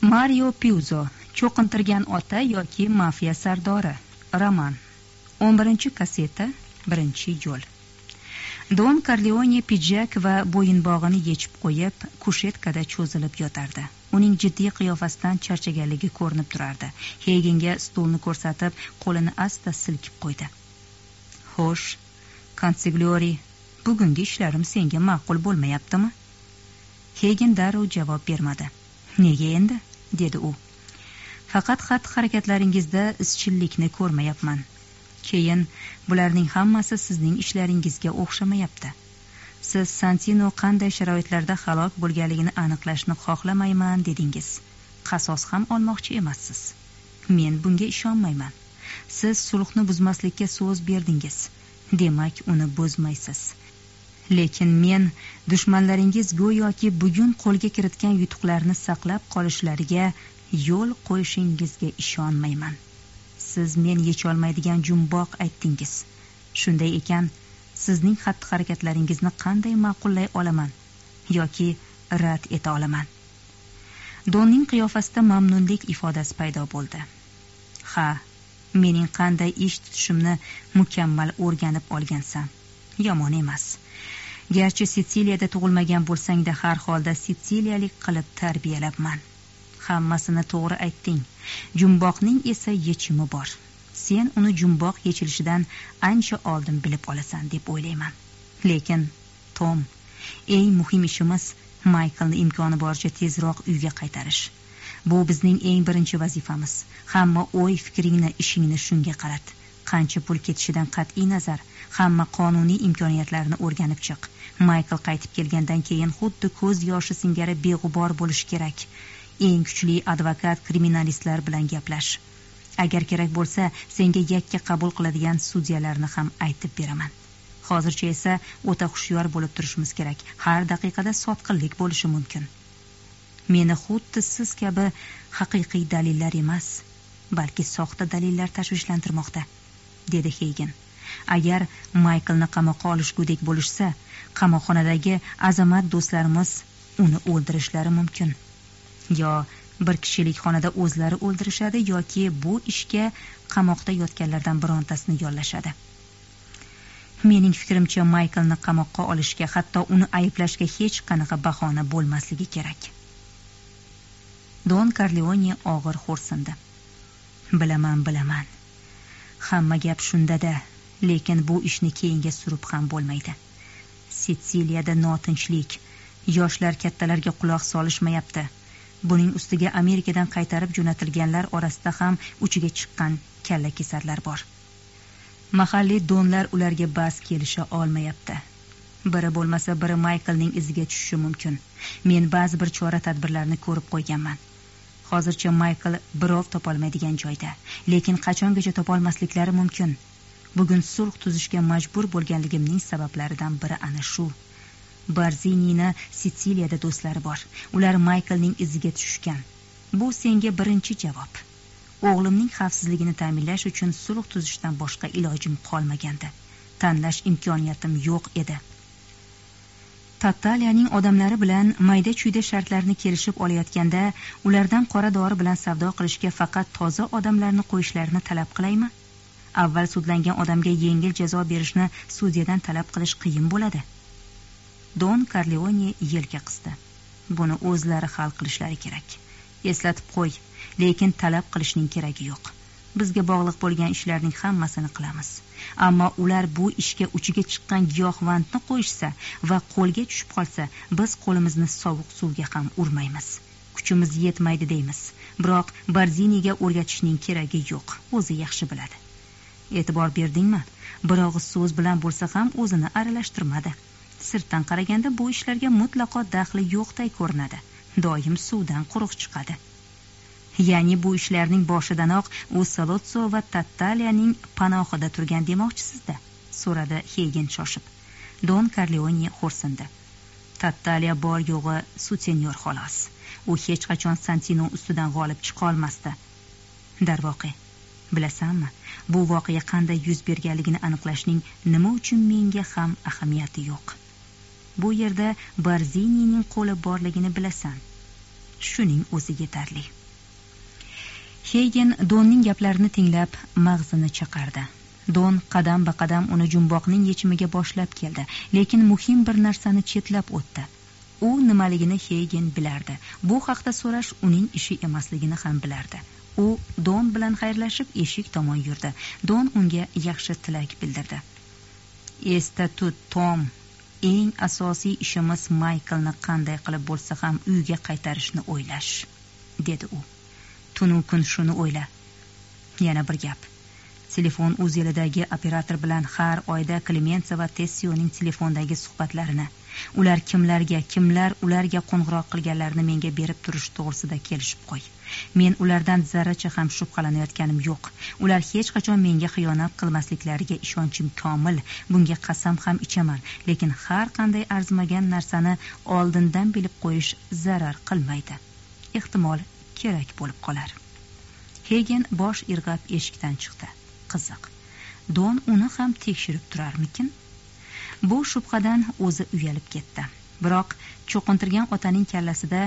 mario pyuzo cho'qintirgan ota yoki mafiya sardori. Roman. 11 kasseta 1 yo'l. Don karleone pidjak va bo'yinbog'ini yechib qo'yib kushetkada cho'zilib yotardi. Uning jiddiy qiyofasidan charchaganligi ko'rinib turardi. Heginga stulni ko'rsatib qo'lini asta silkib qo'ydi. Xo'sh konsigliori bugungi ishlarim senga ma'qul bo'lmayaptimi? Hegin darrov javob bermadi. Nega endi? dedi u. Faqat xatti harakatlaringizda izchillikni ko'rmayapman. Keyin bularning hammasi sizning ishlaringizga o'xshamayapti. Siz santino qanday sharoitlarda halok bo'lganligini aniqlashni xohlamayman dedingiz. Qasos ham olmoqchi emassiz. Men bunga ishonmayman. Siz sulhni buzmaslikka so'z berdingiz. Demak uni buzmaysiz. Lekin men dushmanlaringiz go'yoki bugun qo'lga kiritgan yutuqlarni saqlab qolishlariga yo'l qo'yishingizga ishonmayman. Siz men yecholmaydigan jumboq aytdingiz. Shunday ekan sizning xatti harakatlaringizni qanday ma'qullay olaman yoki rad eta olaman? Donning qiyofasida mamnunlik ifodasi paydo bo'ldi. Ha mening qanday ish tutishimni mukammal o'rganib olgansan yomon emas. Garchi sitsiliyada tug'ilmagan bo'lsangda har holda sitsiliyalik qilib tarbiyalabman. Hammasini to'g'ri aytding. Jumboqning esa yechimi bor. Sen uni jumboq yechilishidan ancha oldin bilib olasan deb o'ylayman. Lekin tom eng muhim ishimiz mayklni imkoni boricha tezroq uyga qaytarish. Bu bizning eng birinchi vazifamiz. Hamma o'y fikringni ishingni shunga qarat. Qancha pul ketishidan qat'iy nazar hamma qonuniy imkoniyatlarni o'rganib chiq. Maykl qaytib kelgandan keyin xuddi ko'z yoshi singari beg'ubor bo'lishi kerak. Eng kuchli advokat kriminalistlar bilan gaplash agar kerak bo'lsa senga yakka qabul qiladigan sudyalarni ham aytib beraman. Hozircha esa o'ta hushyor bo'lib turishimiz kerak. Har daqiqada sotqinlik bo'lishi mumkin. Meni xuddi siz kabi haqiqiy dalillar emas balki soxta dalillar tashvishlantirmoqda dedi heygen. Agar mayklni qamoqqa olishgudek bo'lishsa qamoqxonadagi azamat do'stlarimiz uni o'ldirishlari mumkin. Yo bir kishilik xonada o'zlari o'ldirishadi yoki bu ishga qamoqda yotganlardan birontasini yollashadi. Mening fikrimcha mayklni qamoqqa olishga hatto uni ayblashga hech qanaqa bahona bo'lmasligi kerak. Don karleone og'ir xo'rsindi. Bilaman bilaman. Hamma gap shunda da lekin bu ishni keyinga surib ham bo'lmaydi. Sitsiliyada notinchlik. Yoshlar kattalarga quloq solishmayapti. Buning ustiga amerikadan qaytarib jo'natilganlar orasida ham uchiga chiqqan kalla kesarlar bor. Mahalliy donlar ularga bas kelisha olmayapti. Biri bo'lmasa biri mayklning iziga tushishi mumkin. Men ba'zi bir chora tadbirlarni ko'rib qo'yganman. Hozircha maykl birov topolmaydigan joyda lekin qachongacha topolmasliklari mumkin? Bugun sulh tuzishga majbur bo'lganligimning sabablaridan biri ana shu. Barzinini sitsiliyada do'stlari bor. Ular mayklning iziga tushishgan. Bu senga birinchi javob. O'g'limning xavfsizligini ta'minlash uchun sulh tuzishdan boshqa ilojim qolmagandi. Tanlash imkoniyatim yo'q edi. Tataliyaning odamlari bilan mayda chuyda shartlarni kelishib olayotganda ulardan qora dori bilan savdo qilishga faqat toza odamlarni qo'yishlarini talab qilaymi? Avval sudlangan odamga yengil jazo berishni sudyadan talab qilish qiyin bo'ladi. Don karleone yelka qisdi. Buni o'zlari hal qilishlari kerak. Eslatib qo'y lekin talab qilishning keragi yo'q. Bizga bog'liq bo'lgan ishlarning hammasini qilamiz. Ammo ular bu ishga uchiga chiqqan giyohvandni qo'yishsa va qo'lga tushib qolsa biz qo'limizni sovuq suvga ham urmaymiz. Kuchimiz yetmaydi deymiz. Biroq barziniga o'rgatishning keragi yo'q. O'zi yaxshi biladi. E'tibor berdingmi? Bir og'iz so'z bilan bo'lsa ham o'zini aralashtirmadi. Sirtdan qaraganda bu ishlarga mutlaqo daxli yo'qday ko'rinadi. Doim suvdan quruq chiqadi. Ya'ni bu ishlarning boshidanoq u salotso va tattaliyaning panohida turgan demoqchisizda so'radi heygen shoshib. Don karleone xo'rsindi. Tattaliya bor yo'g'i sutenyor xolos. U hech qachon santino ustidan g'olib chiqolmasdi. Darvoqe bilasanmi bu voqea qanday yuz berganligini aniqlashning nima uchun menga ham ahamiyati yo'q. Bu yerda barziniyning qo'li borligini bilasan. Shuning o'zi yetarli. Heygen donning gaplarini tinglab mag'zini chaqardi don qadam ba qadam uni jumboqning yechimiga boshlab keldi lekin muhim bir narsani chetlab o'tdi. U nimaligini heygen bilardi. Bu haqda so'rash uning ishi emasligini ham bilardi. U don bilan xayrlashib eshik tomon yurdi. Don unga yaxshi tilak bildirdi. Esda tut tom eng asosiy ishimiz mayklni qanday qilib bo'lsa ham uyga qaytarishni o'ylash dedi u. Tunu kun shuni o'yla. Yana bir gap. Telefon o'z yilidagi operator bilan har oyda klemensa va tessioning telefondagi suhbatlarini ular kimlarga kimlar ularga qo'ng'iroq qilganlarini menga berib turish to'g'risida kelishib qo'y. Men ulardan zarracha ham shubhalanayotganim yo'q. Ular hech qachon menga xiyonat qilmasliklariga ishonchim komil. Bunga qasam ham ichaman lekin har qanday arzimagan narsani oldindan bilib qo'yish zarar qilmaydi. Ehtimol kerak bo'lib qolar. Hegen bosh irg'ab eshikdan chiqdi. Qiziq don uni ham tekshirib turarmikin? Bu shubhadan o'zi uyalib ketdi. Biroq cho'qintirgan otaning kallasida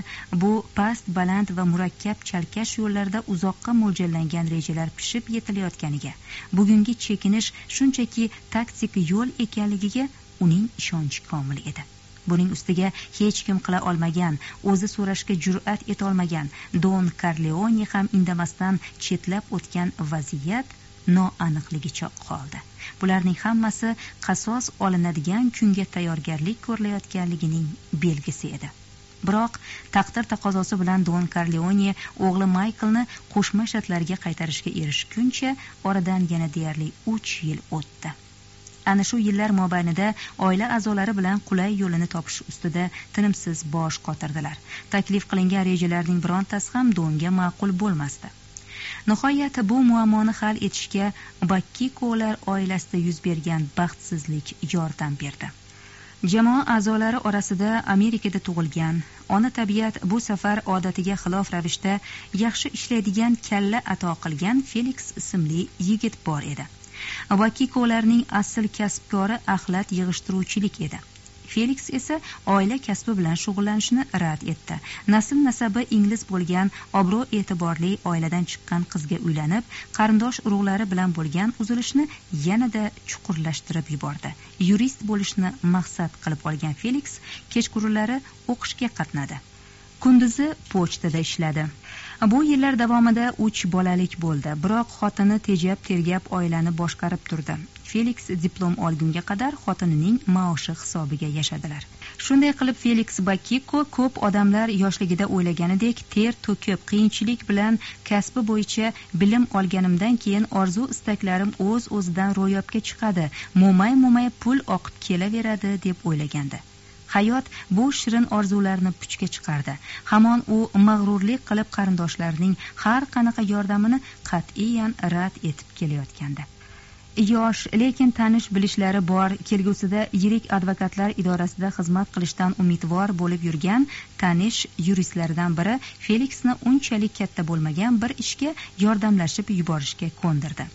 bu past baland va murakkab chalkash yo'llarda uzoqqa mo'ljallangan rejalar pishib yetilayotganiga bugungi chekinish shunchaki taktik yo'l ekanligiga uning ishonchi komil edi. Buning ustiga hech kim qila olmagan o'zi so'rashga jur'at etolmagan don karleone ham indamasdan chetlab o'tgan vaziyat noaniqligicha qoldi. Bularning hammasi qasos olinadigan kunga tayyorgarlik ko'rilayotganligining belgisi edi. Biroq taqdir taqozosi bilan don karleone o'g'li mayklni qo'shma shtatlarga qaytarishga erishguncha oradan yana deyarli uch yil o'tdi. Ana shu yillar mobaynida oila a'zolari bilan qulay yo'lini topish ustida tinimsiz bosh qotirdilar. Taklif qilingan rejalarning birontasi ham donga ma'qul bo'lmasdi. Nihoyat bu muammoni hal etishga bakkikolar oilasida yuz bergan baxtsizlik yordam berdi. Jamoa a'zolari orasida amerikada tug'ilgan ona tabiat bu safar odatiga xilof ravishda yaxshi ishlaydigan kalla ato qilgan feliks ismli yigit bor edi. Vakikolarning asl kasbkori axlat yig'ishtiruvchilik edi. Feliks esa oila kasbi bilan shug'ullanishni rad etdi. Nasl nasabi ingliz bo'lgan obro' e'tiborli oiladan chiqqan qizga uylanib qarindosh urug'lari bilan bo'lgan uzilishni yanada chuqurlashtirib yubordi. Yurist bo'lishni maqsad qilib olgan feliks kechqurunlari o'qishga qatnadi. Kunduzi pochtada ishladi. Bu yillar davomida uch bolalik bo'ldi. Biroq xotini tejab tergab oilani boshqarib turdi. Feliks diplom olgunga qadar xotinining maoshi hisobiga yashadilar. Shunday qilib feliks bakiko ko'p odamlar yoshligida o'ylaganidek ter to'kib qiyinchilik bilan kasbi bo'yicha bilim olganimdan keyin orzu istaklarim o'z o'zidan ro'yobga chiqadi mo'may mo'may pul oqib kelaveradi deb o'ylagandi. Hayot bu shirin orzularni puchga chiqardi. Hamon u mag'rurlik qilib qarindoshlarining har qanaqa yordamini qat'iyan rad etib kelayotgandi. Yosh lekin tanish bilishlari bor. Kelgusida yirik advokatlar idorasida xizmat qilishdan umidvor bo'lib yurgan tanish yuristlardan biri feliksni unchalik katta bo'lmagan bir ishga yordamlashib yuborishga ko'ndirdi.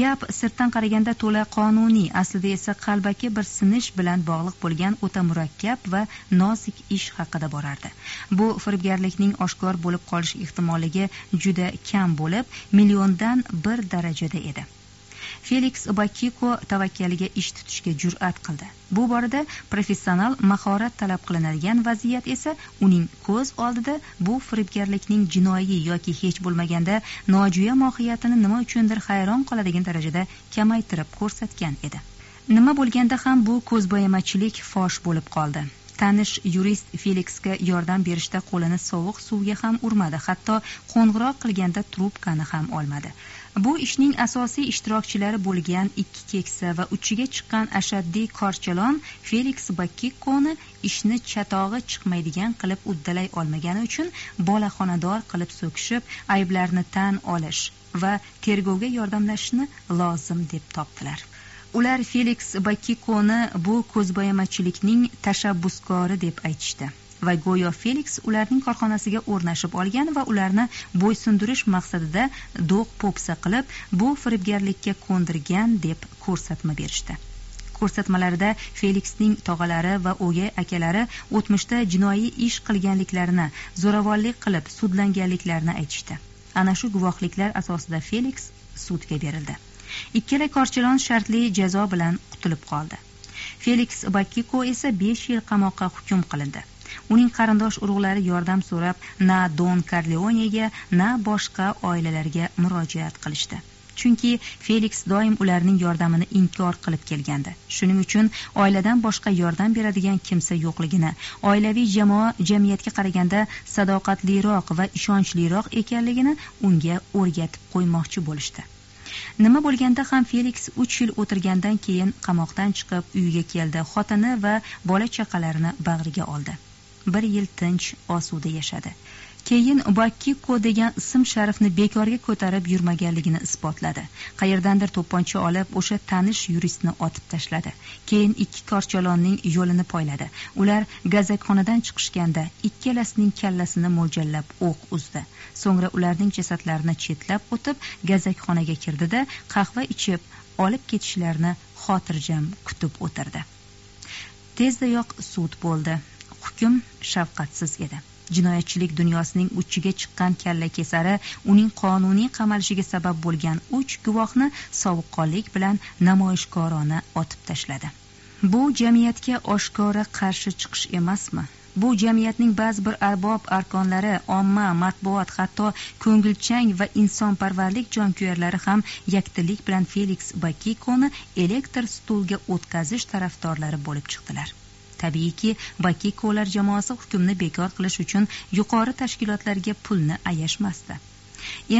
Gap sirtdan qaraganda to'la qonuniy aslida esa qalbaki bir sinish bilan bog'liq bo'lgan o'ta murakkab va nozik ish haqida borardi. Bu firibgarlikning oshkor bo'lib qolish ehtimolligi juda kam bo'lib milliondan bir darajada edi. Feliks bakiko tavakkaliga ish tutishga jur'at qildi. Bu borada professional mahorat talab qilinadigan vaziyat esa uning ko'z oldida bu firibgarlikning jinoiy yoki hech bo'lmaganda nojo'ya mohiyatini nima uchundir hayron qoladigan darajada kamaytirib ko'rsatgan edi. Nima bo'lganda ham bu ko'zbo'yamachilik fosh bo'lib qoldi. Tanish yurist feliksga yordam berishda qo'lini sovuq suvga ham urmadi. Hatto qo'ng'iroq qilganda trubkani ham olmadi. Bu ishning asosiy ishtirokchilari bo'lgan ikki keksa va uchiga chiqqan ashaddiy korchalon feliks bakikkoni ishni chatog'i chiqmaydigan qilib uddalay olmagani uchun bolaxonador qilib so'kishib ayblarni tan olish va tergovga yordamlashishni lozim deb topdilar. Ular feliks bakikoni bu ko'zbo'yamachilikning tashabbuskori deb aytishdi. Va go'yo feliks ularning korxonasiga o'rnashib olgan va ularni bo'ysundirish maqsadida do'q po'pisa qilib bu firibgarlikka ko'ndirgan deb ko'rsatma berishdi. Ko'rsatmalarida feliksning tog'alari va o'gay akalari o'tmishda jinoiy ish qilganliklarini zo'ravonlik qilib sudlanganliklarini aytishdi. Ana shu guvohliklar asosida feliks sudga berildi. Ikkala korchalon shartli jazo bilan qutulib qoldi. Feliks bakiko esa besh yil qamoqqa hukm qilindi. Uning qarindosh urug'lari yordam so'rab na don karleonega na boshqa oilalarga murojaat qilishdi. Chunki feliks doim ularning yordamini inkor qilib kelgandi. Shuning uchun oiladan boshqa yordam beradigan kimsa yo'qligini oilaviy jamoa jamiyatga qaraganda sadoqatliroq va ishonchliroq ekanligini unga o'rgatib qo'ymoqchi bo'lishdi. Nima bo'lganda ham feliks uch yil o'tirgandan keyin qamoqdan chiqib uyiga keldi. Xotini va bola chaqalarini bag'riga oldi. Bir yil tinch osuda yashadi. Keyin bakkiko degan ism sharifni bekorga ko'tarib yurmaganligini isbotladi. Qayerdandir to'pponcha olib o'sha tanish yuristni otib tashladi. Keyin ikki korchalonning yo'lini poyladi. Ular gazakxonadan chiqishganda ikkalasining kallasini mo'ljallab o'q uzdi. So'ngra ularning jasadlarini chetlab o'tib gazakxonaga kirdida qahva ichib olib ketishlarini xotirjam kutib o'tirdi. Tezdayoq sud bo'ldi. Hukm shafqatsiz edi. Jinoyatchilik dunyosining uchiga chiqqan kalla kesari uning qonuniy qamalishiga sabab bo'lgan uch guvohni sovuqqonlik bilan namoyishkorona otib tashladi. Bu jamiyatga oshkora qarshi chiqish emasmi? Bu jamiyatning ba'zi bir arbob arkonlari omma matbuot hatto ko'ngilchang va insonparvarlik jonkuyarlari ham yakdillik bilan feliks bakikoni elektr stulga o'tkazish tarafdorlari bo'lib chiqdilar. Tabiiyki bakikolar jamoasi hukmni bekor qilish uchun yuqori tashkilotlarga pulni ayashmasdi.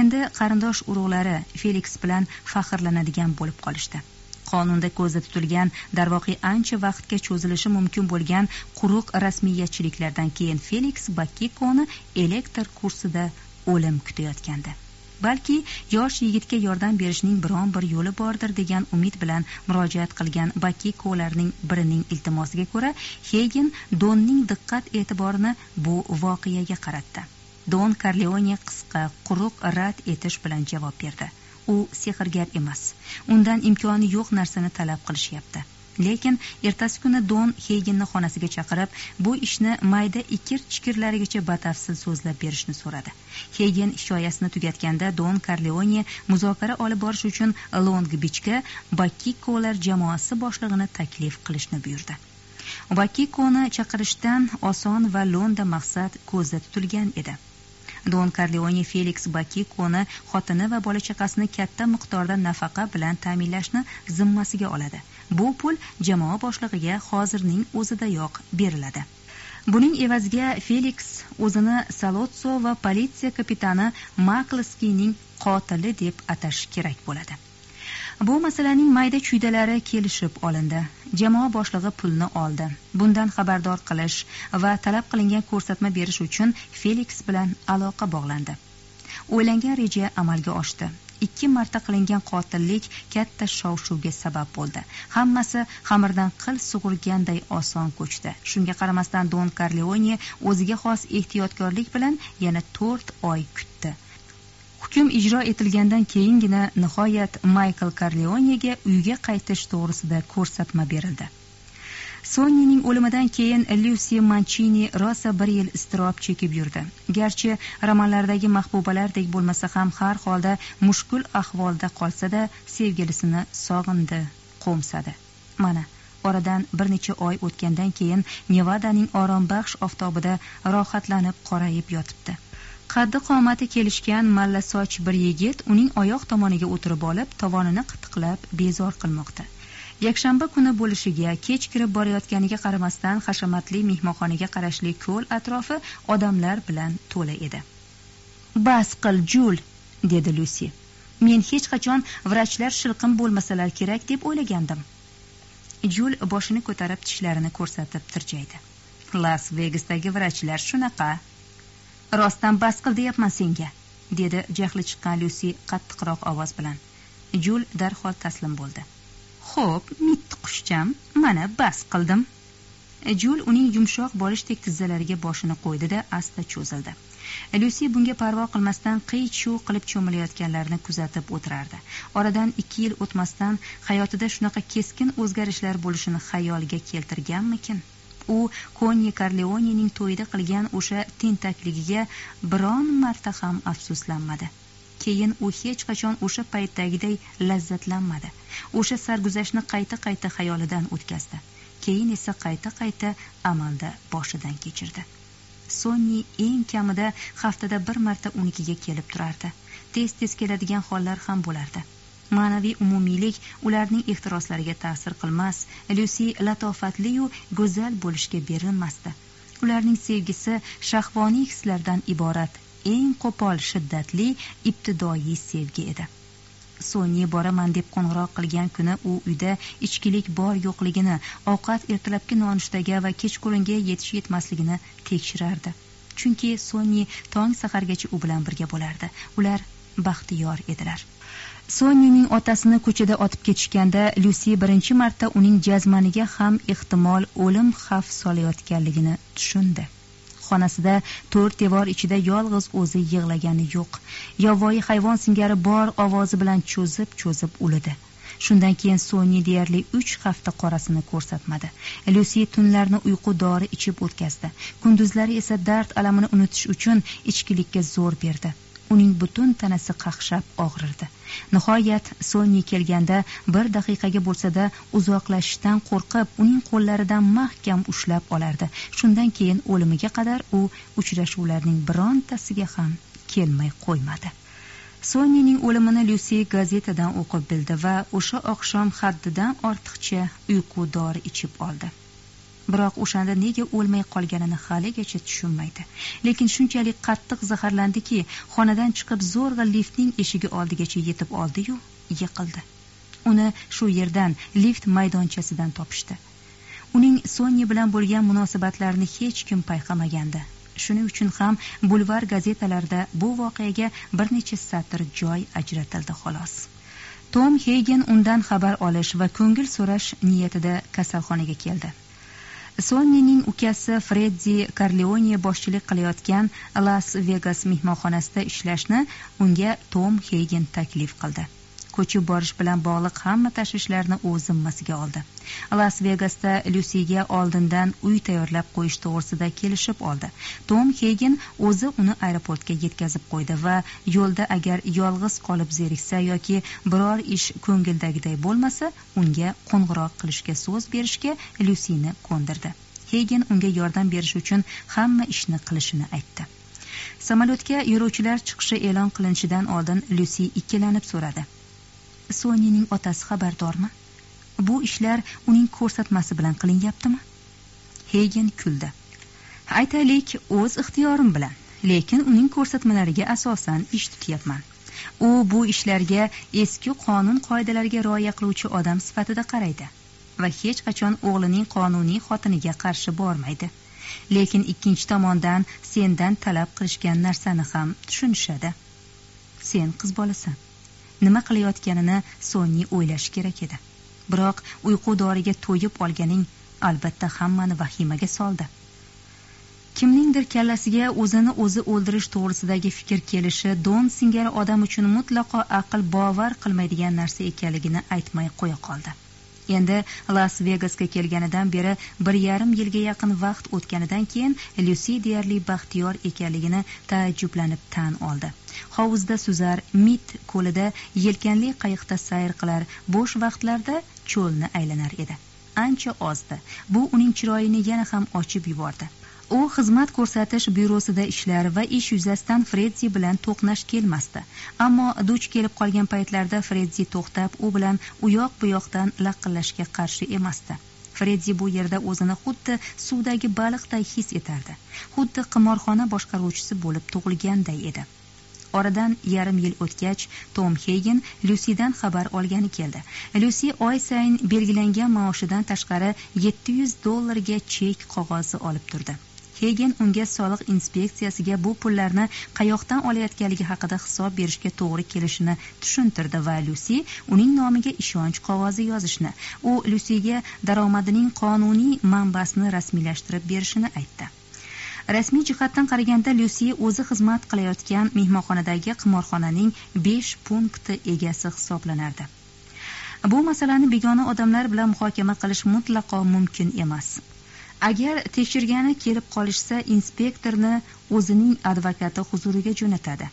Endi qarindosh urug'lari feliks bilan faxrlanadigan bo'lib qolishdi. Qonunda ko'zda tutilgan darvoqe ancha vaqtga cho'zilishi mumkin bo'lgan quruq rasmiyatchiliklardan keyin feliks bakikoni elektr kursida o'lim kutayotgandi. Balki yosh yigitga yordam berishning biron bir yo'li bordir degan umid bilan murojaat qilgan bakikolarning birining iltimosiga ko'ra heygen donning diqqat e'tiborini bu voqeaga qaratdi. Don karleone qisqa quruq rad etish bilan javob berdi. U sehrgar emas undan imkoni yo'q narsani talab qilishyapti. Lekin ertasi kuni don heyginni xonasiga chaqirib bu ishni mayda ikir chikirlarigacha batafsil so'zlab berishni so'radi. Heygin hikoyasini tugatganda don karleone muzokara olib borish uchun long bichga bakkikolar jamoasi boshlig'ini taklif qilishni buyurdi. Bakikoni chaqirishdan oson va lo'nda maqsad ko'zda tutilgan edi. Don karleone feliks bakikoni xotini va bola chaqasini katta miqdorda nafaqa bilan ta'minlashni zimmasiga oladi. Bu pul jamoa boshlig'iga hozirning o'zidayoq beriladi. Buning evaziga feliks o'zini salotso va politsiya kapitani maklskiyning qotili deb atash kerak bo'ladi. Bu masalaning mayda chuydalari kelishib olindi. Jamoa boshlig'i pulni oldi. Bundan xabardor qilish va talab qilingan ko'rsatma berish uchun feliks bilan aloqa bog'landi. O'ylangan reja amalga oshdi. Ikki marta qilingan qotillik katta shov shuvga sabab bo'ldi. Hammasi xamirdan qil sug'urganday oson ko'chdi. Shunga qaramasdan don karleone o'ziga xos ehtiyotkorlik bilan yana to'rt oy kutdi. Hukm ijro etilgandan keyingina nihoyat maykl karleonega uyga qaytish to'g'risida ko'rsatma berildi. Sonnining o'limidan keyin lyusi manchini rosa bir yil iztirob chekib yurdi. Garchi romanlardagi mahbubalardek bo'lmasa ham har holda mushkul ahvolda qolsa da sevgilisini sog'indi qo'msadi. Mana oradan bir necha oy o'tgandan keyin nevadaning orombaxsh oftobida rohatlanib qorayib yotibdi. Qaddi qomati kelishgan mallasoch bir yigit uning oyoq tomoniga o'tirib olib tovonini qitiqlab bezor qilmoqda. Yakshanba kuni bo'lishiga kech kirib borayotganiga qaramasdan hashamatli mehmonxonaga qarashli ko'l atrofi odamlar bilan to'la edi. Bas qil jul dedi lyusi men hech qachon vrachlar shilqim bo'lmasalar kerak deb o'ylagandim. Jul boshini ko'tarib tishlarini ko'rsatib tirjaydi. Las vegasdagi vrachlar shunaqa. Rostdan bas qil deyapman senga dedi jahli chiqqan lyusi qattiqroq ovoz bilan. Jul darhol taslim bo'ldi. Xo'p mitti qushcham. Mana bas qildim. E, Jul uning yumshoq bolishdek tizzalariga boshini qo'ydi da asta cho'zildi. E, Lyusi bunga parvo qilmasdan qiy chuv qilib cho'milayotganlarni kuzatib o'tirardi. Oradan ikki yil o'tmasdan hayotida shunaqa keskin o'zgarishlar bo'lishini xayoliga keltirganmikin? U konye karleonening to'yida qilgan o'sha tentakligiga biron marta ham afsuslanmadi. Keyin u hech qachon o'sha paytdagiday lazzatlanmadi. O'sha sarguzashtni qayta qayta xayolidan o'tkazdi. Keyin esa qayta qayta amalda boshidan kechirdi. Sonni eng kamida haftada bir marta unikiga kelib turardi. Tez tez keladigan hollar ham bo'lardi. Ma'naviy umumiylik ularning ehtiroslariga ta'sir qilmas lyusi latofatliyu go'zal bo'lishga berilmasdi ularning sevgisi shahvoniy hislardan iborat eng qo'pol shiddatli ibtidoiy sevgi edi. So'nyi boraman deb qo'ng'iroq qilgan kuni u uyda ichkilik bor yo'qligini ovqat ertalabki nonushtaga va kechqurunga yetish yetmasligini tekshirardi. Chunki so'nyi tong sahargacha u bilan birga bo'lardi. Ular baxtiyor edilar. Sonyaning otasini ko'chada otib ketishganda lyusi birinchi marta uning jazmaniga ham ehtimol o'lim xavf solayotganligini tushundi. Xonasida to'rt devor ichida yolg'iz o'zi yig'lagani yo'q. Yovvoyi hayvon singari bor ovozi bilan cho'zib cho'zib ulidi. Shundan keyin sony deyarli uch hafta qorasini ko'rsatmadi. Lyusi tunlarni uyqu dori ichib o'tkazdi. Kunduzlari esa dard alamini unutish uchun ichkilikka zo'r berdi. Uning butun tanasi qaqshab og'rirdi. Nihoyat sonni kelganda bir daqiqaga bo'lsada uzoqlashishdan qo'rqib uning qo'llaridan mahkam ushlab olardi. Shundan keyin o'limiga qadar u uchrashuvlarning birontasiga ham kelmay qo'ymadi. Sonyaning o'limini lyusi gazetadan o'qib bildi va o'sha oqshom haddidan ortiqcha uyqu dori ichib oldi. Biroq o'shanda nega o'lmay qolganini haligacha tushunmaydi. Lekin shunchalik qattiq zaharlandiki xonadan chiqib zo'rg'a liftning eshigi oldigacha yetib oldiyu yiqildi. Uni shu yerdan lift maydonchasidan topishdi. Uning sonni bilan bo'lgan munosabatlarini hech kim payqamagandi. Shuning uchun ham bulvar gazetalarida bu voqeaga bir necha satr joy ajratildi xolos. Tom heygen undan xabar olish va ko'ngil so'rash niyatida kasalxonaga keldi. Sonnining ukasi freddi Corleone boshchilik qilayotgan las vegas mehmonxonasida ishlashni unga tom Hagen taklif qildi. Ko'chib borish bilan bog'liq hamma tashvishlarni o'z zimmasiga oldi. Las vegasda lyusiga oldindan uy tayyorlab qo'yish to'g'risida kelishib oldi. Tom heygen o'zi uni aeroportga yetkazib qo'ydi va yo'lda agar yolg'iz qolib zeriksa yoki biror ish ko'ngildagiday bo'lmasa unga qo'ng'iroq qilishga so'z berishga lyusini ko'ndirdi heygen unga yordam berish uchun hamma ishni qilishini aytdi. Samolyotga yo'lovchilar chiqishi e'lon qilinishidan oldin lyusi ikkilanib so'radi. Sonyaning otasi xabardormi? Bu ishlar uning ko'rsatmasi bilan qilinyaptimi? Heygen kuldi. Aytaylik o'z ixtiyorim bilan lekin uning ko'rsatmalariga asosan ish tutyapman. U bu ishlarga eski qonun qoidalariga rioya qiluvchi odam sifatida qaraydi va hech qachon o'g'lining qonuniy xotiniga qarshi bormaydi. Lekin ikkinchi tomondan sendan talab qilishgan narsani ham tushunishadi. Sen qiz bolasan. Nima qilayotganini sonni o'ylashi kerak edi. Biroq uyqu doriga to'yib olganing albatta hammani vahimaga soldi. Kimningdir kallasiga o'zini o'zi o'ldirish to'g'risidagi fikr kelishi don singari odam uchun mutlaqo aql bovar qilmaydigan narsa ekanligini aytmay qo'ya qoldi. Endi las vegasga kelganidan beri bir yarim yilga yaqin vaqt o'tganidan keyin lyusi deyarli baxtiyor ekanligini taajjublanib tan oldi. Hovuzda suzar mit ko'lida yelkanli qayiqda sayr qilar bo'sh vaqtlarda cho'lni aylanar edi. Ancha ozdi. Bu uning chiroyini yana ham ochib yubordi. U xizmat ko'rsatish byurosida ishlar va ish yuzasidan freddi bilan to'qnash kelmasdi. Ammo duch kelib qolgan paytlarda freddi to'xtab u bilan u yoq bu yoqdan laqillashga qarshi emasdi. Freddi bu yerda o'zini xuddi suvdagi baliqday his etardi. Xuddi qimorxona boshqaruvchisi bo'lib tug'ilganday edi. Oradan yarim yil o'tgach tom heygen lyusidan xabar olgani keldi. Lyusi oy sayin belgilangan maoshidan tashqari yetti yuz dollarga chek qog'ozi olib turdi. Keyin unga soliq inspeksiyasiga bu pullarni qayoqdan olayotganligi haqida hisob berishga to'g'ri kelishini tushuntirdi va lyusi uning nomiga ishonch qog'ozi yozishni u lyusiga daromadining qonuniy manbasini rasmiylashtirib berishini aytdi. Rasmiy jihatdan qaraganda lyusi o'zi xizmat qilayotgan mehmonxonadagi qimorxonaning besh punkti egasi hisoblanardi. Bu masalani begona odamlar bilan muhokama qilish mutlaqo mumkin emas. Agar tekshirgani kelib qolishsa inspektorni o'zining advokati huzuriga jo'natadi.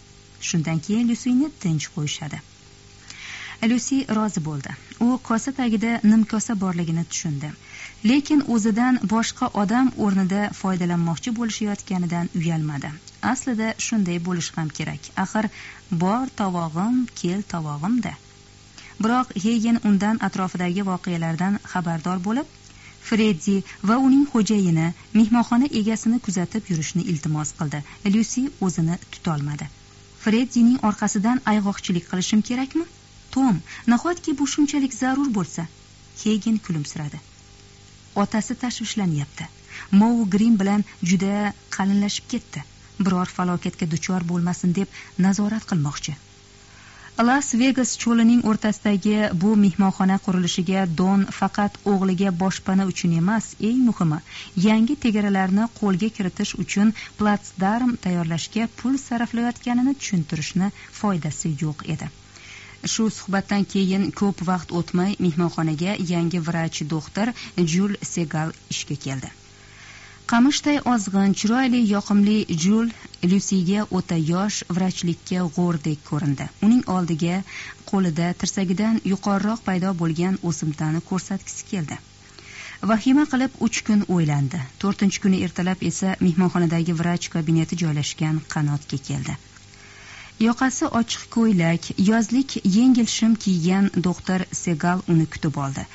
Shundan keyin lyusini tinch qo'yishadi. Lyusi rozi bo'ldi. U kosa tagida nimkosa borligini tushundi. Lekin o'zidan boshqa odam o'rnida foydalanmoqchi bo'lishayotganidan uyalmadi. Aslida shunday bo'lishi ham kerak. Axir bor tovog'im kel tovog'imda. Biroq heygen undan atrofidagi voqealardan xabardor bo'lib freddi va uning xo'jayini mehmonxona egasini kuzatib yurishni iltimos qildi. Lyusi o'zini tutolmadi. Freddining orqasidan ayg'oqchilik qilishim kerakmi? Tom nahotki bu shunchalik zarur bo'lsa? Heygen kulimsiradi. Otasi tashvishlanyapti. Mou grin bilan juda qalinlashib ketdi. Biror falokatga duchor bo'lmasin deb nazorat qilmoqchi. Las vegas cho'lining o'rtasidagi bu mehmonxona qurilishiga don faqat o'g'liga boshpana uchun emas eng muhimi yangi tegaralarni qo'lga kiritish uchun platsdarm tayyorlashga pul sarflayotganini tushuntirishni foydasi yo'q edi. Shu suhbatdan keyin ko'p vaqt o'tmay mehmonxonaga yangi vrach doktor jul segal ishga keldi. Qamishday ozg'in chiroyli yoqimli jul lyusiga o'ta yosh vrachlikka g'o'rdek ko'rindi. Uning oldiga qo'lida tirsagidan yuqoriroq paydo bo'lgan o'simtani ko'rsatgisi keldi. Vahima qilib uch kun o'ylandi. To'rtinchi kuni ertalab esa mehmonxonadagi vrach kabineti joylashgan qanotga keldi. Yoqasi ochiq ko'ylak yozlik yengil shim kiygan doktor segal uni kutib oldi.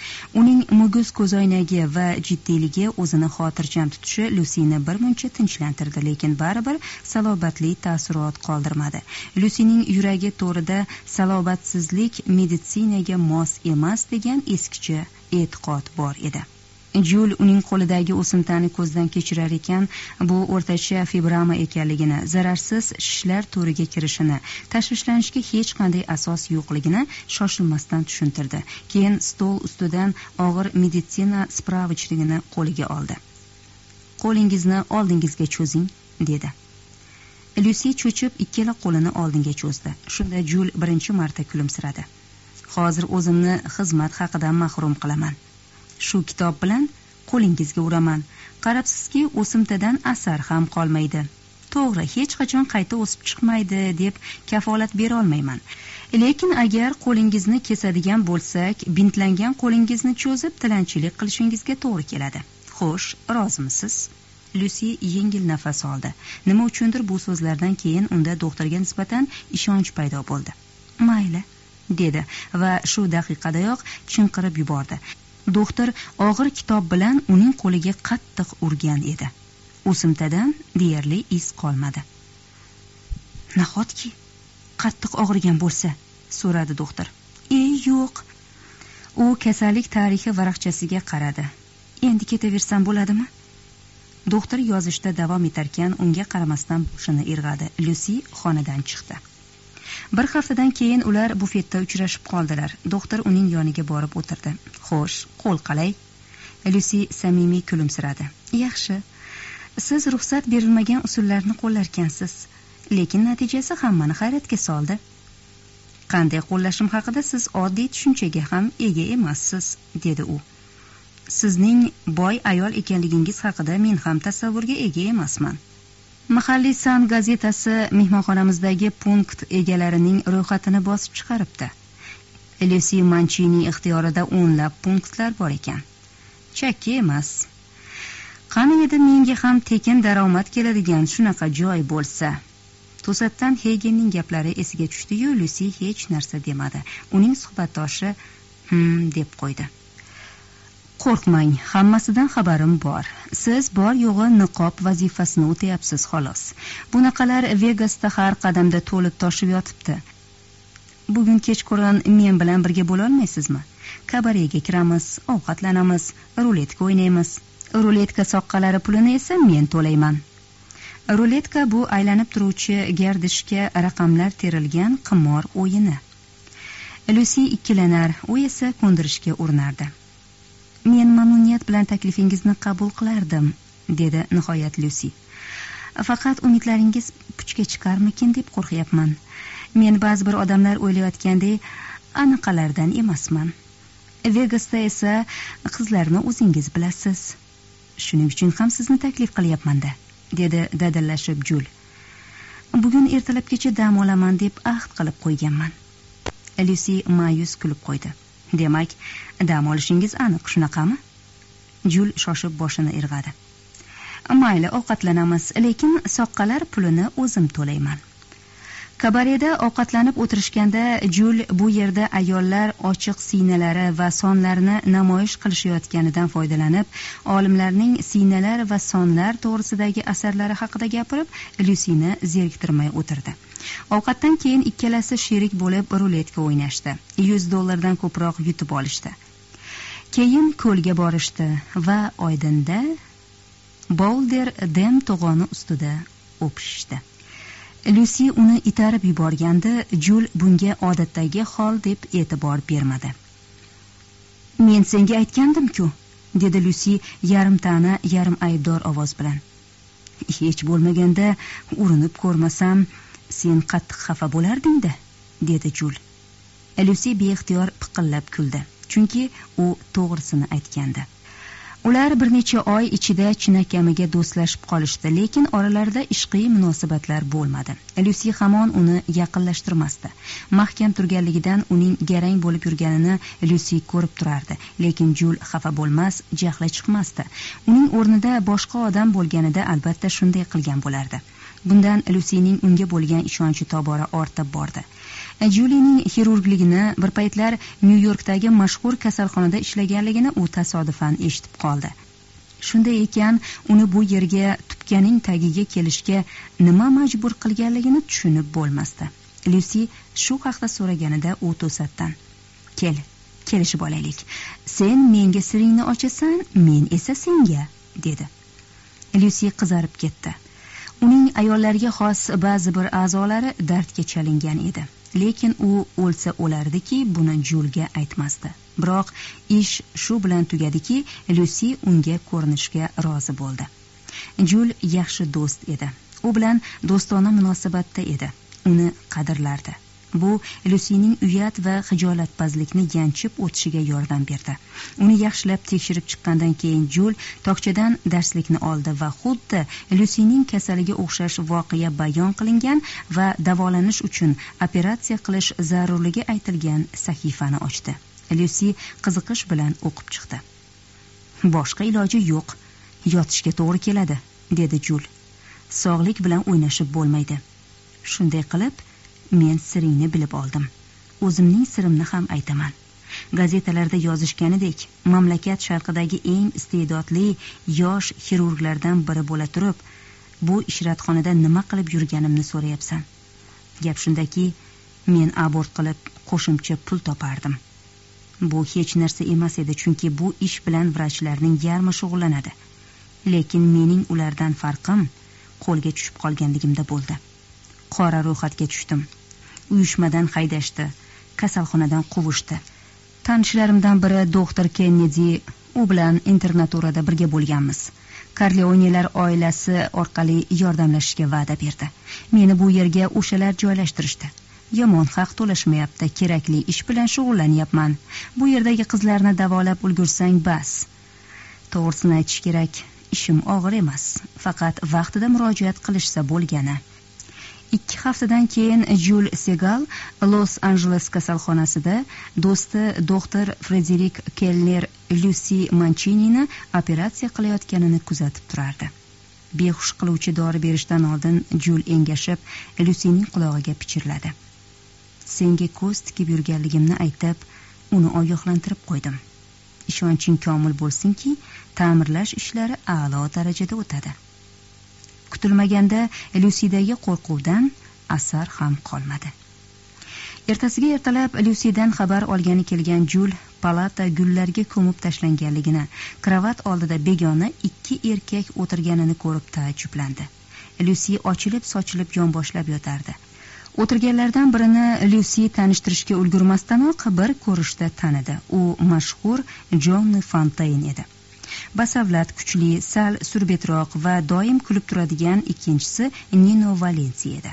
Uning muguz ko'zoynagi va jiddiyligi o'zini xotirjam tutishi lyusini birmuncha tinchlantirdi lekin baribir salobatli taassurot qoldirmadi. Lusining yuragi to'rida salobatsizlik meditsinaga mos emas degan eskicha e'tiqod bor edi. Jul uning qo'lidagi o'simtani ko'zdan kechirar ekan. Bu o'rtacha fibrama ekanligini zararsiz shishlar to'riga kirishini tashvishlanishga hech qanday asos yo'qligini shoshilmasdan tushuntirdi. Keyin stol ustidan og'ir meditsina spravочнигini qo'liga oldi. Qo'lingizni oldingizga cho'zing dedi. Lyusi cho'chib ikkala qo'lini oldinga cho'zdi. Shunda jul birinchi marta kulimsiradi. Hozir o'zimni xizmat haqidan mahrum qilaman. Shu kitob bilan qo'lingizga uraman. Qarabsizki o'simtadan asar ham qolmaydi. To'g'ri hech qachon qayta o'sib chiqmaydi deb kafolat berolmayman lekin agar qo'lingizni kesadigan bo'lsak bintlangan qo'lingizni cho'zib tilanchilik qilishingizga to'g'ri keladi. Xo'sh rozimisiz? Lyusi yengil nafas oldi. Nima uchundir bu so'zlardan keyin unda doktorga nisbatan ishonch paydo bo'ldi. Mayli dedi va shu daqiqadayoq chinqirib yubordi. Doktor og'ir kitob bilan uning qo'liga qattiq urgan edi. O'simtadan deyarli iz qolmadi. Nahotki qattiq og'rigan bo'lsa? so'radi doktor. E yo'q. U kasallik tarixi varaqchasiga qaradi. Endi ketaversam bo'ladimi? Doktor yozishda davom etarkan unga qaramasdan boshini irg'adi. Lyusi xonadan chiqdi. Bir haftadan keyin ular bufetda uchrashib qoldilar. Doktor uning yoniga borib o'tirdi. Xo'sh qo'l qalay. Lyusi samimiy kulimsiradi. Yaxshi. Siz ruxsat berilmagan usullarni qo'llarkansiz. Lekin natijasi hammani hayratga soldi. Qanday qo'llashim haqida siz oddiy tushunchaga ham ega emassiz dedi u. Sizning boy ayol ekanligingiz haqida men ham tasavvurga ega emasman. Mahalliy san gazetasi mehmonxonamizdagi punkt egalarining ro'yxatini bosib chiqaribdi. Lyusi manchini ixtiyorida o'nlab punktlar bor ekan. Chakki emas. Qani edi menga ham tekin daromad keladigan shunaqa joy bo'lsa? To'satdan heygenning gaplari esiga tushdiyu lyusi hech narsa demadi. Uning suhbatdoshi hm deb qo'ydi. Qo'rqmang hammasidan xabarim bor. Siz bor yo'g'i niqob vazifasini o'tayapsiz xolos. Bunaqalar vegasda har qadamda to'lib toshib yotibdi. Bugun kechqurun men bilan birga bo'lolmaysizmi? Kabarega kiramiz ovqatlanamiz ruletka o'ynaymiz. Ruletka soqqalari pulini esa men to'layman. Ruletka bu aylanib turuvchi gardishga raqamlar terilgan qimor o'yini. Lyusi ikkilanar u esa ko'ndirishga urinardi. Men mamnuniyat bilan taklifingizni qabul qilardim dedi nihoyat lyusi faqat umidlaringiz puchga chiqarmikin deb qo'rqyapman. Men ba'zi bir odamlar o'ylayotgandek anaqalardan emasman. Vegasda esa qizlarni o'zingiz bilasiz. Shuning uchun ham sizni taklif qilyapmanda dedi dadillashib jul. Bugun ertalabgacha dam olaman deb ahd qilib qo'yganman. Lyusi ma'yus kulib qo'ydi. Demak dam olishingiz aniq shunaqami? Jul shoshib boshini irg'adi. Mayli ovqatlanamiz lekin soqqalar pulini o'zim to'layman. Kabareda ovqatlanib o'tirishganda jul bu yerda ayollar ochiq siynalari va sonlarni namoyish qilishayotganidan foydalanib olimlarning siynalar va sonlar to'g'risidagi asarlari haqida gapirib lyusini zeriktirmay o'tirdi. Ovqatdan keyin ikkalasi sherik bo'lib ruletka o'ynashdi. Yuz dollardan ko'proq yutib olishdi. Keyin ko'lga borishdi va oydinda bolder dem to'g'oni ustida o'pishishdi. Lyusi uni itarib yuborganda jul bunga odatdagi hol deb e'tibor bermadi. Men senga aytgandim-ku dedi lyusi yarim ta'na yarim aybdor ovoz bilan. Hech bo'lmaganda urinib ko'rmasam sen qattiq xafa bo'larding-da dedi jul. Lyusi beixtiyor piqillab kuldi chunki u to'g'risini aytgandi. Ular bir necha oy ichida chinakamiga do'stlashib qolishdi lekin oralarida ishqiy munosabatlar bo'lmadi. Lyusi hamon uni yaqinlashtirmasdi. Mahkam turganligidan uning garang bo'lib yurganini lyusi ko'rib turardi lekin jul xafa bo'lmas jahli chiqmasdi. Uning o'rnida boshqa odam bo'lganida albatta shunday qilgan bo'lardi. Bundan lyusining unga bo'lgan ishonchi tobora ortib bordi. Э, julining xirurgligini bir paytlar nyu yorkdagi mashhur kasalxonada ishlaganligini u tasodifan eshitib qoldi. Shunday ekan uni bu yerga tupkaning tagiga kelishga nima majbur qilganligini tushunib bo'lmasdi. Lyusi shu haqda so'raganida u to'satdan kel kelishib olaylik. Sen menga siringni ochasan men esa senga dedi. Lyusi qizarib ketdi. Uning ayollarga xos ba'zi bir a'zolari dardga chalingan edi. Lekin u o'lsa o'lardiki buni julga aytmasdi. Biroq ish shu bilan tugadiki lyusi unga ko'rinishga rozi bo'ldi. Jul yaxshi do'st edi. U bilan do'stona munosabatda edi. Uni qadrlardi. Bu lyusining uyat va xijolatpazlikni yanchib o'tishiga yordam berdi. Uni yaxshilab tekshirib chiqqandan keyin jul tokchadan darslikni oldi va xuddi lyusining kasaliga o'xshash voqea bayon qilingan va davolanish uchun operatsiya qilish zarurligi aytilgan sahifani ochdi. Lyusi qiziqish bilan o'qib chiqdi. Boshqa iloji yo'q. Yotishga to'g'ri keladi dedi jul. Sog'lik bilan o'ynashib bo'lmaydi. Shunday qilib men siringni bilib oldim. O'zimning sirimni ham aytaman. Gazetalarda yozishganidek mamlakat sharqidagi eng iste'dodli yosh xirurglardan biri bo'la turib bu ishratxonada nima qilib yurganimni so'rayapsan. Gap shundaki men abort qilib qo'shimcha pul topardim. Bu hech narsa emas edi chunki bu ish bilan vrachlarning yarmi shug'ullanadi. Lekin mening ulardan farqim qo'lga tushib qolganligimda bo'ldi. Qora ro'yxatga tushdim. Uyushmadan haydashdi. Kasalxonadan quvishdi. Tanishlarimdan biri doktor kennedi u bilan internaturada birga bo'lganmiz. Karleonelar oilasi orqali yordamlashishga va'da berdi. Meni bu yerga o'shalar joylashtirishdi. Yomon haq to'lashmayapti kerakli ish bilan shug'ullanyapman. Bu yerdagi qizlarni davolab ulgursang bas. To'g'risini aytish kerak ishim og'ir emas. Faqat vaqtida murojaat qilishsa bo'lgani. Ikki haftadan keyin jul segal los anjeles kasalxonasida do'sti doktor frederik keller lyusi manchinini operatsiya qilayotganini kuzatib turardi. Behush qiluvchi dori berishdan oldin jul engashib lyusining qulog'iga pichirladi. Senga ko'z tikib yurganligimni aytib uni ogohlantirib qo'ydim. Ishonching komil bo'lsinki ta'mirlash ishlari a'lo darajada o'tadi. Kutilmaganda lyusidagi qo'rquvdan asar ham qolmadi. Ertasiga ertalab lyusidan xabar olgani kelgan jul palata gullarga ko'mib tashlanganligini kravat oldida begona ikki erkak o'tirganini ko'rib taajjublandi. Lyusi ochilib sochilib yonboshlab yotardi. O'tirganlardan birini lyusi tanishtirishga ulgurmasdanoq bir ko'rishda tanidi. U mashhur jonni fontayn edi. Basavlat kuchli sal surbetroq va doim kulib turadigan ikkinchisi nino valensiya edi.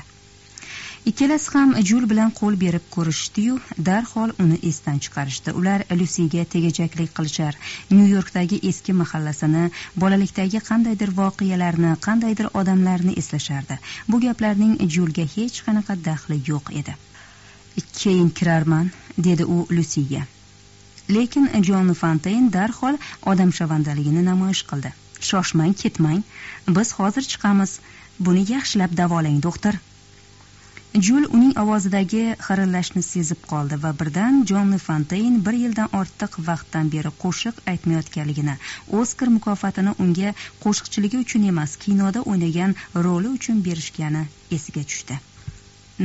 Ikkalasi ham jul bilan qo'l berib ko'rishishdiyu darhol uni esdan chiqarishdi. Ular lyusiga tegajaklik qilishar. Nyu yorkdagi eski mahallasini bolalikdagi qandaydir voqealarni qandaydir odamlarni eslashardi. Bu gaplarning julga hech qanaqa daxli yo'q edi. Keyin kirarman dedi u lyusiga lekin jon fontayn darhol odamshavandaligini namoyish qildi. Shoshmang ketmang. Biz hozir chiqamiz. Buni yaxshilab davolang doktor. Jul uning ovozidagi xirillashni sezib qoldi va birdan jonni fonteyn bir yildan ortiq vaqtdan beri qo'shiq aytmayotganligini oskar mukofotini unga qo'shiqchiligi uchun emas kinoda o'ynagan roli uchun berishgani esiga tushdi.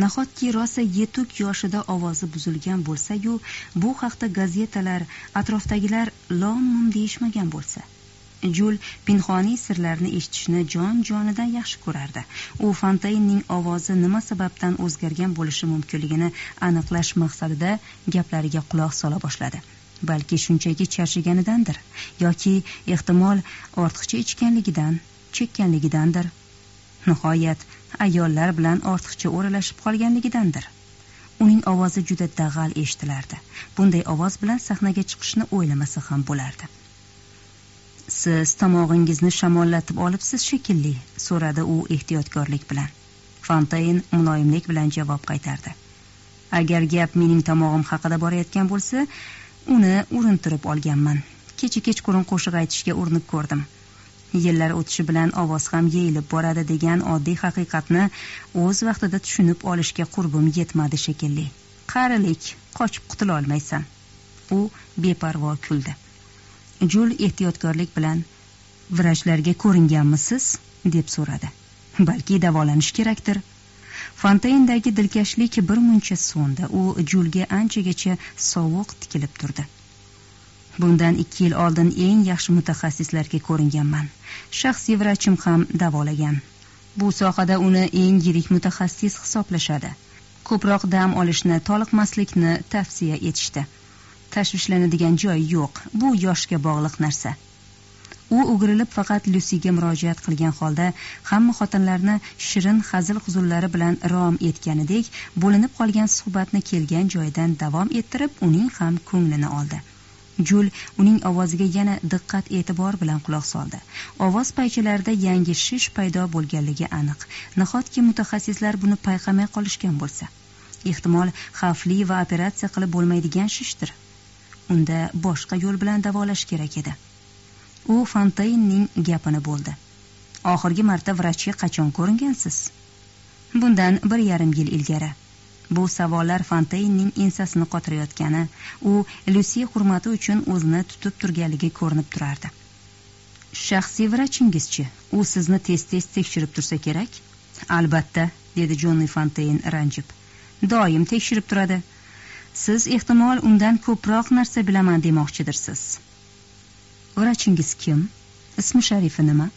Nahotki rosa yetuk yoshida ovozi buzilgan bo'lsa-yu bu haqda gazetalar atrofdagilar lom mim deyishmagan bo'lsa? Jul pinhoniy sirlarni eshitishni jon jonidan yaxshi ko'rardi. U fontaynning ovozi nima sababdan o'zgargan bo'lishi mumkinligini aniqlash maqsadida gaplariga quloq sola boshladi. Balki shunchaki charchaganidandir yoki ehtimol ortiqcha ichganligidan chekkanligidandir. Nihoyat ayollar bilan ortiqcha o'ralashib qolganligidandir. Uning ovozi juda dag'al eshitilardi. Bunday ovoz bilan sahnaga chiqishni o'ylamasa ham bo'lardi. Siz tomog'ingizni shamollatib olibsiz shekilli so'radi u ehtiyotkorlik bilan. Fontayn muloyimlik bilan javob qaytardi. Agar gap mening tomog'im haqida borayotgan bo'lsa uni urintirib olganman. Kecha kechqurun qo'shiq aytishga urinib ko'rdim. Yillar o'tishi bilan ovoz ham yeyilib boradi degan oddiy haqiqatni o'z vaqtida tushunib olishga qurbim yetmadi shekilli. Qarilik qochib qutula olmaysan. U beparvo kuldi. Jul ehtiyotkorlik bilan vrachlarga ko'ringanmisiz? deb so'radi. Balki davolanish kerakdir. Fonteyndagi dilkashlik bir muncha so'ndi. U julga anchagacha sovuq tikilib turdi. Bundan ikki yil oldin eng yaxshi mutaxassislarga ko'ringanman. Shaxsiy vrachim ham davolagan. Bu sohada uni eng yirik mutaxassis hisoblashadi. Ko'proq dam olishni toliqmaslikni tavsiya etishdi. Tashvishlanadigan joy yo'q bu yoshga bog'liq narsa. U o'girilib faqat lyusiga murojaat qilgan holda hamma xotinlarni shirin hazil huzullari bilan rom etganidek bo'linib qolgan suhbatni kelgan joyidan davom ettirib uning ham ko'nglini oldi. Jul uning ovoziga yana diqqat e'tibor bilan quloq soldi. Ovoz paychalarida yangi shish paydo bo'lganligi aniq. Nahotki mutaxassislar buni payqamay qolishgan bo'lsa? Ehtimol xavfli va operatsiya qilib bo'lmaydigan shishdir. Unda boshqa yo'l bilan davolash kerak edi. U fontaynning gapini bo'ldi. Oxirgi marta vrachga qachon ko'ringansiz? Bundan bir yarim yil ilgari. Bu savollar fontaynning ensasini qotirayotgani u lyusi hurmati uchun o'zini tutib turganligi ko'rinib turardi. Shaxsiy vrachingizchi? U sizni tez tez tekshirib tursa kerak? Albatta dedi jonni fontayn ranjib. Doim tekshirib turadi. Siz ehtimol undan ko'proq narsa bilaman demoqchidirsiz. Vrachingiz kim? Ismi sharifi nima?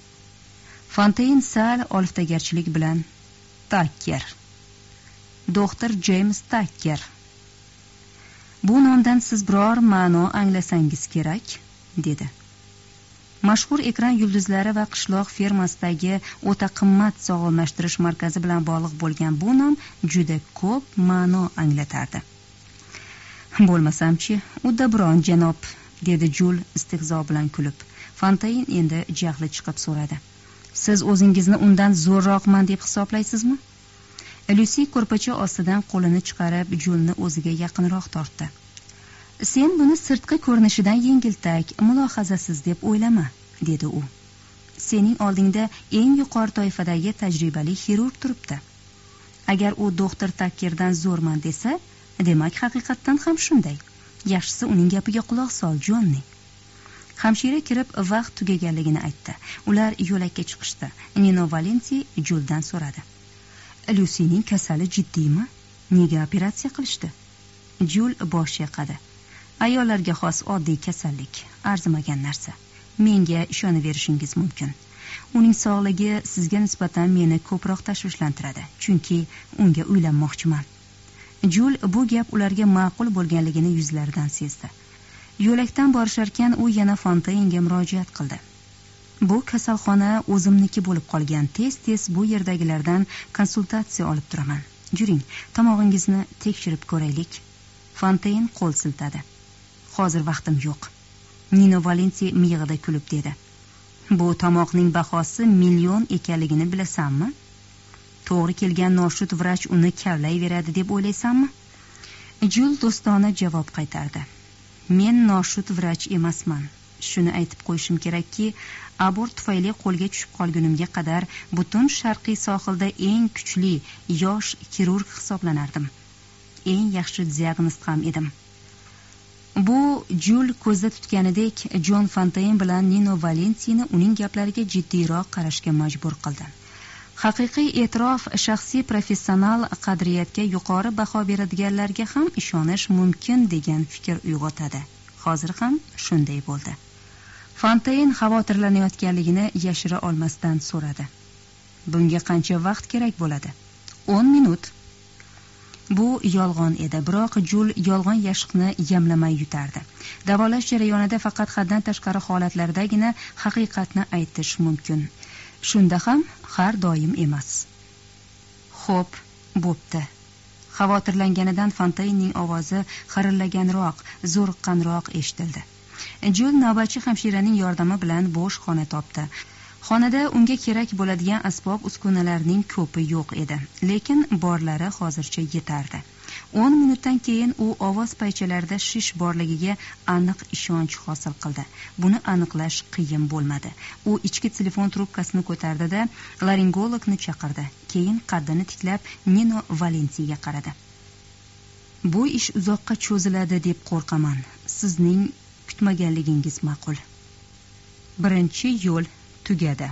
Fonteyn sal oliftagarchilik bilan takker. Doktor jeyms takker bu nomdan siz biror ma'no anglasangiz kerak dedi. Mashhur ekran yulduzlari va qishloq fermasidagi o'ta qimmat sog'lomlashtirish markazi bilan bog'liq bo'lgan bu nom juda ko'p ma'no anglatardi. Bo'lmasamchi uddaburon janob dedi jul istehzo bilan kulib. Fontayn endi jahli chiqib so'radi. Siz o'zingizni undan zo'rroqman deb hisoblaysizmi? Lyusi ko'rpacha ostidan qo'lini chiqarib julni o'ziga yaqinroq tortdi. Sen buni sirtqi ko'rinishidan yengiltak mulohazasiz deb o'ylama dedi u. Sening oldingda eng yuqori toifadagi tajribali xirurg turibdi. Agar u doktor takkerdan zo'rman desa demak haqiqatdan ham shunday. Yaxshisi uning gapiga quloq sol jonni hamshira kirib vaqt tugaganligini aytdi. Ular yo'lakka chiqishdi. Nino valensi juldan so'radi. Lyusining kasali jiddiymi? Nega operatsiya qilishdi? Jul bosh chayqadi ayollarga xos oddiy kasallik arzimagan narsa. Menga ishonaverishingiz mumkin. Uning sog'ligi sizga nisbatan meni ko'proq tashvishlantiradi chunki unga uylanmoqchiman. Jul bu gap ularga ma'qul bo'lganligini yuzlaridan sezdi. Yo'lakdan borisharkan u yana fontaynga murojaat qildi. Bu kasalxona o'zimniki bo'lib qolgan tez tez bu yerdagilardan konsultatsiya olib turaman. Yuring tomog'ingizni tekshirib ko'raylik. Fontayn qo'l siltadi. Hozir vaqtim yo'q. Nino valensi miyig'ida kulib dedi. Bu tomoqning bahosi million ekanligini bilasanmi? To'g'ri kelgan noshud vrach uni kavlayveradi deb o'ylaysanmi? Jul do'stona javob qaytardi. Men noshud vrach emasman. Shuni aytib qo'yishim kerakki abort tufayli qo'lga tushib qolgunimga qadar butun sharqiy sohilda eng kuchli yosh xirurg hisoblanardim. Eng yaxshi diagnost ham edim. Bu jul ko'zda tutganidek jon fontayn bilan nino valensiyni uning gaplariga jiddiyroq qarashga majbur qildi haqiqiy e'tirof shaxsiy professional qadriyatga yuqori baho beradiganlarga ham ishonish mumkin degan fikr uyg'otadi. Hozir ham shunday bo'ldi. Fontaine xavotirlanayotganligini yashira olmasdan so'radi. Bunga qancha vaqt kerak bo'ladi? O'n minut. Bu yolg'on edi biroq jul yolg'on yashiqni yamlamay yutardi. Davolash jarayonida faqat haddan tashqari holatlardagina haqiqatni aytish mumkin. Shunda ham har doim emas. Xo'p bo'pti. Xavotirlanganidan fontaynning ovozi xirillaganroq zo'riqqanroq eshitildi. Jul navbatchi hamshiraning yordami bilan bo'sh xona topdi. Xonada unga kerak bo'ladigan asbob uskunalarning ko'pi yo'q edi lekin borlari hozircha yetardi. O'n minutdan keyin u ovoz paychalarida shish borligiga aniq ishonch hosil qildi. Buni aniqlash qiyin bo'lmadi. U ichki telefon trubkasini ko'tardida laringologni chaqirdi. Keyin qaddini tiklab nino valensiyga qaradi. Bu ish uzoqqa cho'ziladi deb qo'rqaman. Sizning kutmaganligingiz ma'qul. Birinchi yo'l tugadi.